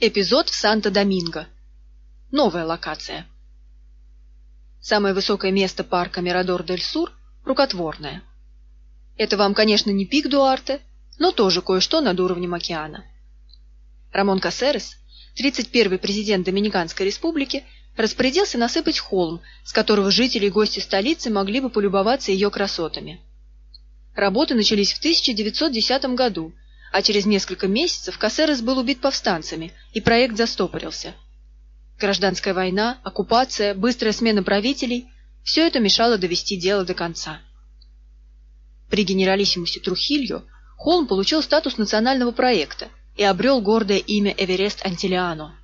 Эпизод в Санто-Доминго. Новая локация. Самое высокое место парка Мирадор-дель-Сур – рукотворное. Это вам, конечно, не пик Дуарте, но тоже кое-что над уровнем океана. Рамон Кассерес, 31-й президент Доминиканской республики, распорядился насыпать холм, с которого жители и гости столицы могли бы полюбоваться ее красотами. Работы начались в 1910 году – а через несколько месяцев Кассерес был убит повстанцами, и проект застопорился. Гражданская война, оккупация, быстрая смена правителей – все это мешало довести дело до конца. При генералиссимусе Трухилью холм получил статус национального проекта и обрел гордое имя Эверест Антилиано.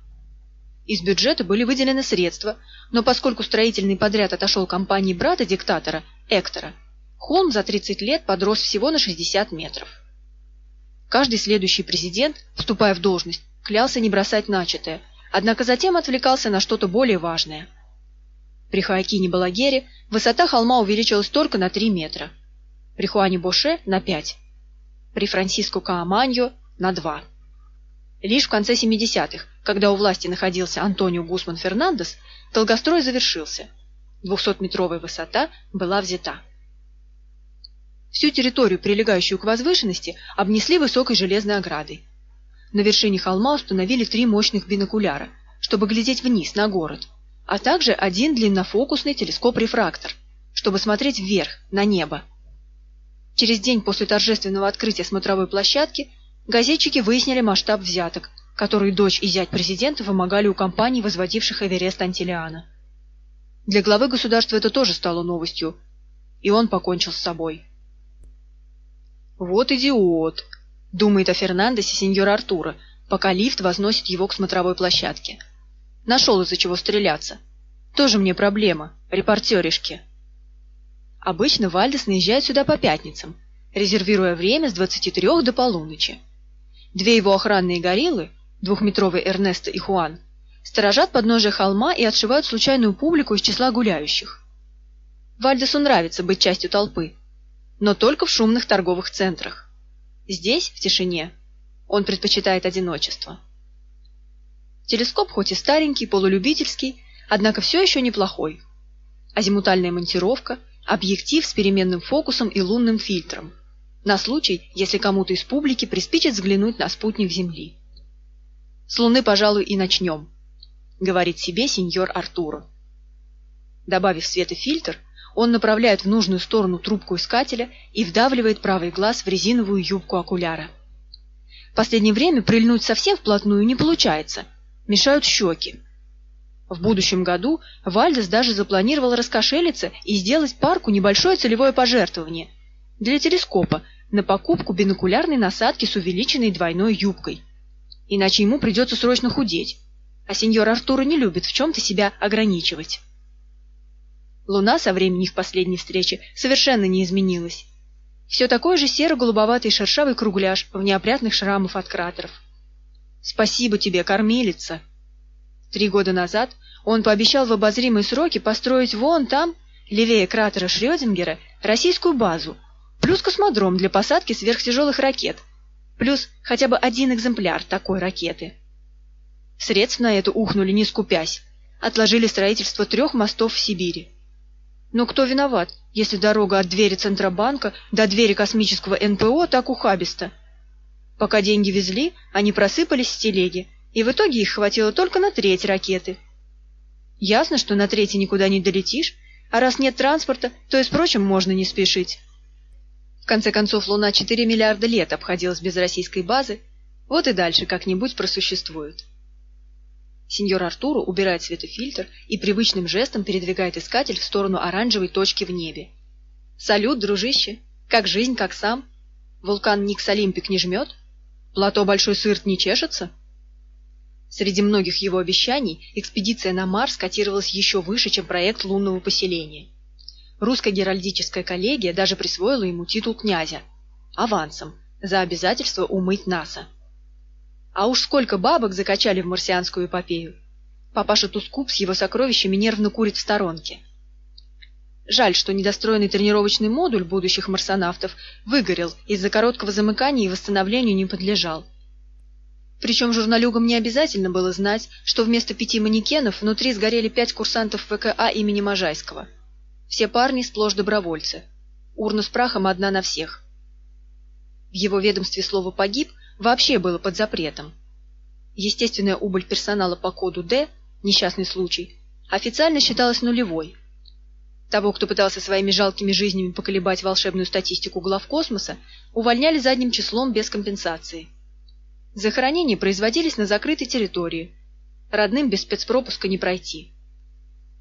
Из бюджета были выделены средства, но поскольку строительный подряд отошел компании брата диктатора, Эктора, холм за 30 лет подрос всего на 60 метров. Каждый следующий президент, вступая в должность, клялся не бросать начатое, однако затем отвлекался на что-то более важное. При Хоакине Балагере высота холма увеличилась только на 3 метра, при Хуане Боше – на 5, при Франсиско Кааманьо – на 2. Лишь в конце 70-х, когда у власти находился Антонио Гусман Фернандес, долгострой завершился. 200-метровая высота была взята. Всю территорию, прилегающую к возвышенности, обнесли высокой железной оградой. На вершине холма установили три мощных бинокуляра, чтобы глядеть вниз, на город, а также один длиннофокусный телескоп-рефрактор, чтобы смотреть вверх, на небо. Через день после торжественного открытия смотровой площадки газетчики выяснили масштаб взяток, которые дочь и зять президента вымогали у компаний, возводивших Эверест Антилиана. Для главы государства это тоже стало новостью, и он покончил с собой. «Вот идиот!» — думает о Фернандесе сеньор Артура, пока лифт возносит его к смотровой площадке. Нашел из-за чего стреляться. Тоже мне проблема, репортеришки. Обычно Вальдес наезжает сюда по пятницам, резервируя время с 23 до полуночи. Две его охранные гориллы, двухметровый Эрнесто и Хуан, сторожат подножие холма и отшивают случайную публику из числа гуляющих. Вальдесу нравится быть частью толпы, но только в шумных торговых центрах. Здесь, в тишине, он предпочитает одиночество. Телескоп хоть и старенький, полулюбительский, однако все еще неплохой. Азимутальная монтировка, объектив с переменным фокусом и лунным фильтром. На случай, если кому-то из публики приспичит взглянуть на спутник Земли. «С Луны, пожалуй, и начнем», — говорит себе сеньор Артуро. Добавив светофильтр, он направляет в нужную сторону трубку искателя и вдавливает правый глаз в резиновую юбку окуляра. В последнее время прильнуть совсем вплотную не получается. Мешают щеки. В будущем году Вальдес даже запланировал раскошелиться и сделать парку небольшое целевое пожертвование для телескопа на покупку бинокулярной насадки с увеличенной двойной юбкой. Иначе ему придется срочно худеть, а сеньор Артура не любит в чем-то себя ограничивать. Луна со времени их последней встречи совершенно не изменилась. Все такой же серо-голубоватый шершавый кругляш в неопрятных шрамах от кратеров. «Спасибо тебе, кормилица!» Три года назад он пообещал в обозримые сроки построить вон там, левее кратера Шрёдингера, российскую базу, плюс космодром для посадки сверхтяжелых ракет, плюс хотя бы один экземпляр такой ракеты. Средств на это ухнули, не скупясь, отложили строительство трех мостов в Сибири. Но кто виноват, если дорога от двери Центробанка до двери космического НПО так ухабиста? Пока деньги везли, они просыпались с телеги, и в итоге их хватило только на треть ракеты. Ясно, что на третьей никуда не долетишь, а раз нет транспорта, то и с прочим можно не спешить. В конце концов, Луна 4 миллиарда лет обходилась без российской базы, вот и дальше как-нибудь просуществует. Сеньор Артуру убирает светофильтр и привычным жестом передвигает искатель в сторону оранжевой точки в небе. «Салют, дружище! Как жизнь, как сам? Вулкан Никс Олимпик не жмет? Плато Большой Сырт не чешется?» Среди многих его обещаний экспедиция на Марс котировалась еще выше, чем проект лунного поселения. Русская геральдическая коллегия даже присвоила ему титул князя авансом за обязательство умыть НАСА. А уж сколько бабок закачали в марсианскую эпопею. Папаша Тускуп с его сокровищами нервно курит в сторонке. Жаль, что недостроенный тренировочный модуль будущих марсонавтов выгорел из-за короткого замыкания и восстановлению не подлежал. Причем журналюгам не обязательно было знать, что вместо пяти манекенов внутри сгорели пять курсантов ВКА имени Можайского. Все парни сплошь добровольцы. Урна с прахом одна на всех. В его ведомстве слово «погиб» вообще было под запретом. Естественная убыль персонала по коду «Д» – несчастный случай – официально считалась нулевой. Того, кто пытался своими жалкими жизнями поколебать волшебную статистику главкосмоса, увольняли задним числом без компенсации. Захоронения производились на закрытой территории. Родным без спецпропуска не пройти.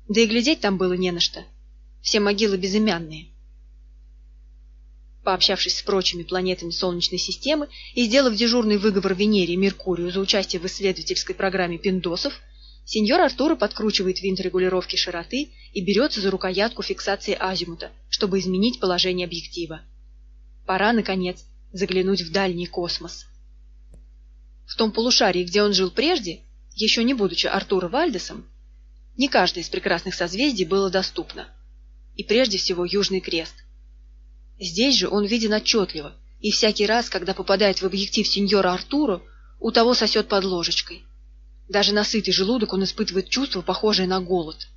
Да и глядеть там было не на что. Все могилы безымянные. Пообщавшись с прочими планетами Солнечной системы и сделав дежурный выговор Венере и Меркурию за участие в исследовательской программе Пиндосов, сеньор Артура подкручивает винт регулировки широты и берется за рукоятку фиксации азимута, чтобы изменить положение объектива. Пора, наконец, заглянуть в дальний космос. В том полушарии, где он жил прежде, еще не будучи Артура Вальдесом, не каждое из прекрасных созвездий было доступно. И прежде всего Южный Крест. Здесь же он виден отчетливо, и всякий раз, когда попадает в объектив сеньора Артуру, у того сосет под ложечкой. Даже на сытый желудок он испытывает чувство, похожее на голод.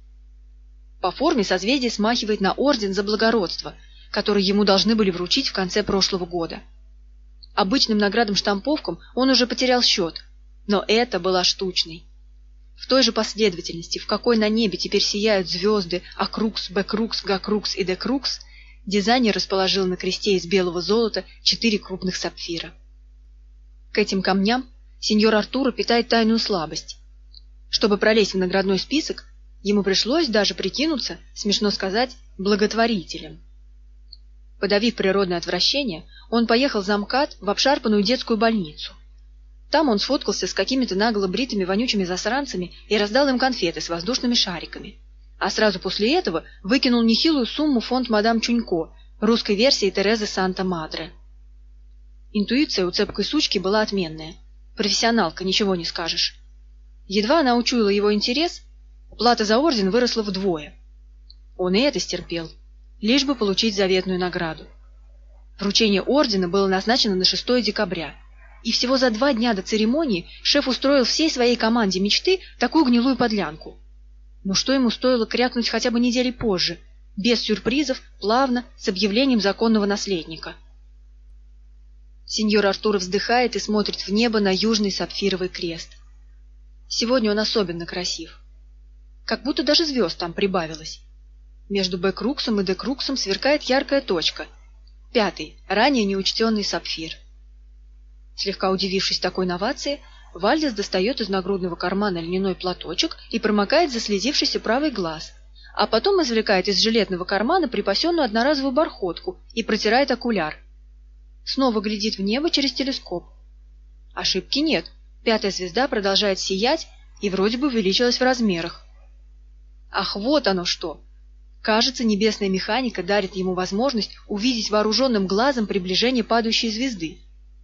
По форме созвездие смахивает на орден за благородство, который ему должны были вручить в конце прошлого года. Обычным наградам-штамповкам он уже потерял счет, но это была штучной. В той же последовательности, в какой на небе теперь сияют звезды Акрукс, Бекрукс, Гакрукс и Декрукс, Дизайнер расположил на кресте из белого золота четыре крупных сапфира. К этим камням сеньор Артура питает тайную слабость. Чтобы пролезть в наградной список, ему пришлось даже прикинуться, смешно сказать, благотворителем. Подавив природное отвращение, он поехал за МКАД в обшарпанную детскую больницу. Там он сфоткался с какими-то нагло бритыми вонючими засранцами и раздал им конфеты с воздушными шариками а сразу после этого выкинул нехилую сумму фонд мадам Чунько, русской версии Терезы Санта-Мадре. Интуиция у цепкой сучки была отменная. Профессионалка, ничего не скажешь. Едва она учуяла его интерес, плата за орден выросла вдвое. Он и это стерпел, лишь бы получить заветную награду. Вручение ордена было назначено на 6 декабря, и всего за два дня до церемонии шеф устроил всей своей команде мечты такую гнилую подлянку – но что ему стоило крякнуть хотя бы недели позже, без сюрпризов, плавно, с объявлением законного наследника? Сеньор Артур вздыхает и смотрит в небо на южный сапфировый крест. Сегодня он особенно красив. Как будто даже звезд там прибавилось. Между Бэкруксом и Декруксом сверкает яркая точка. Пятый, ранее неучтенный сапфир. Слегка удивившись такой новации, Вальдес достает из нагрудного кармана льняной платочек и промокает заслезившийся правый глаз, а потом извлекает из жилетного кармана припасенную одноразовую бархотку и протирает окуляр. Снова глядит в небо через телескоп. Ошибки нет. Пятая звезда продолжает сиять и вроде бы увеличилась в размерах. Ах, вот оно что! Кажется, небесная механика дарит ему возможность увидеть вооруженным глазом приближение падающей звезды,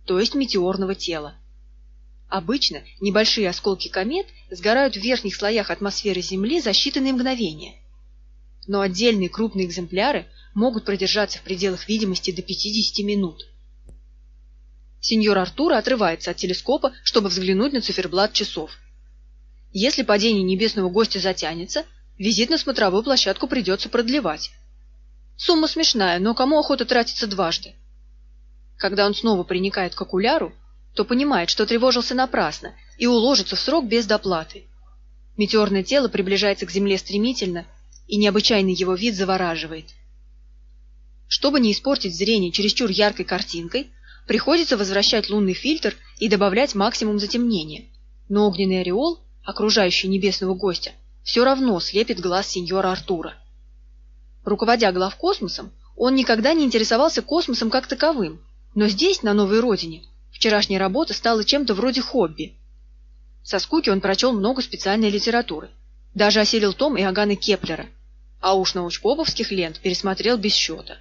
то есть метеорного тела. Обычно небольшие осколки комет сгорают в верхних слоях атмосферы Земли за считанные мгновения. Но отдельные крупные экземпляры могут продержаться в пределах видимости до 50 минут. Сеньор Артура отрывается от телескопа, чтобы взглянуть на циферблат часов. Если падение небесного гостя затянется, визит на смотровую площадку придется продлевать. Сумма смешная, но кому охота тратиться дважды? Когда он снова приникает к окуляру, то понимает, что тревожился напрасно и уложится в срок без доплаты. Метеорное тело приближается к Земле стремительно, и необычайный его вид завораживает. Чтобы не испортить зрение чересчур яркой картинкой, приходится возвращать лунный фильтр и добавлять максимум затемнения. Но огненный ореол, окружающий небесного гостя, все равно слепит глаз сеньора Артура. Руководя главкосмосом, он никогда не интересовался космосом как таковым, но здесь, на новой родине, Вчерашняя работа стала чем-то вроде хобби. Со скуки он прочел много специальной литературы. Даже осилил том Иоганна Кеплера. А уж научпоповских лент пересмотрел без счета.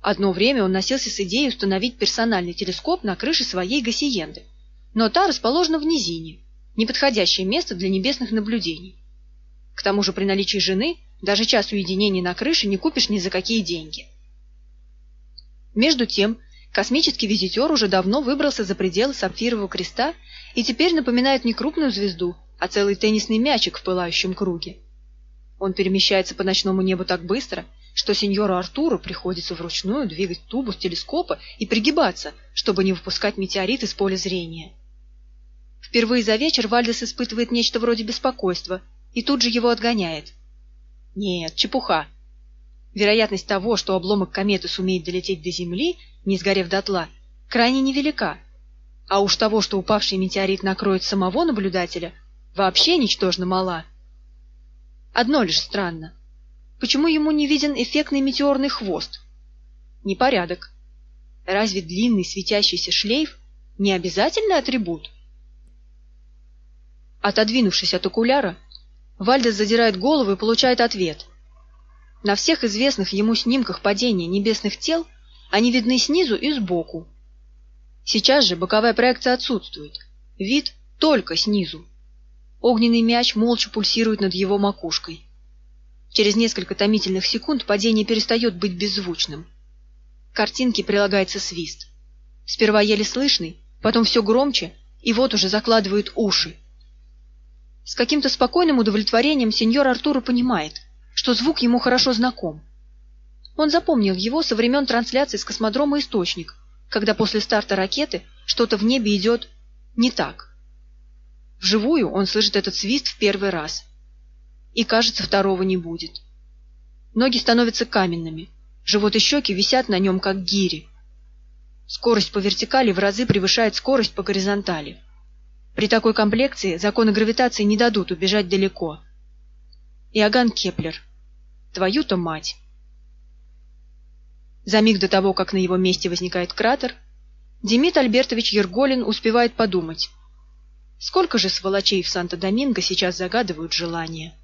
Одно время он носился с идеей установить персональный телескоп на крыше своей гасиенды. Но та расположена в низине, неподходящее место для небесных наблюдений. К тому же при наличии жены даже час уединения на крыше не купишь ни за какие деньги. Между тем, Космический визитер уже давно выбрался за пределы сапфирового креста и теперь напоминает не крупную звезду, а целый теннисный мячик в пылающем круге. Он перемещается по ночному небу так быстро, что сеньору Артуру приходится вручную двигать тубус телескопа и пригибаться, чтобы не выпускать метеорит из поля зрения. Впервые за вечер Вальдес испытывает нечто вроде беспокойства и тут же его отгоняет. Нет, чепуха. Вероятность того, что обломок кометы сумеет долететь до Земли, не сгорев дотла, крайне невелика. А уж того, что упавший метеорит накроет самого наблюдателя, вообще ничтожно мала. Одно лишь странно. Почему ему не виден эффектный метеорный хвост? Непорядок. Разве длинный светящийся шлейф не обязательный атрибут? Отодвинувшись от окуляра, Вальдес задирает голову и получает ответ. На всех известных ему снимках падения небесных тел они видны снизу и сбоку. Сейчас же боковая проекция отсутствует. Вид только снизу. Огненный мяч молча пульсирует над его макушкой. Через несколько томительных секунд падение перестает быть беззвучным. К картинке прилагается свист. Сперва еле слышный, потом все громче, и вот уже закладывают уши. С каким-то спокойным удовлетворением сеньор Артуро понимает, что звук ему хорошо знаком. Он запомнил его со времен трансляции с космодрома «Источник», когда после старта ракеты что-то в небе идет не так. Вживую он слышит этот свист в первый раз. И, кажется, второго не будет. Ноги становятся каменными, живот и щеки висят на нем, как гири. Скорость по вертикали в разы превышает скорость по горизонтали. При такой комплекции законы гравитации не дадут убежать далеко. Иоганн Кеплер. Твою-то мать! За миг до того, как на его месте возникает кратер, Демид Альбертович Ерголин успевает подумать, сколько же сволочей в Санто-Доминго сейчас загадывают желание.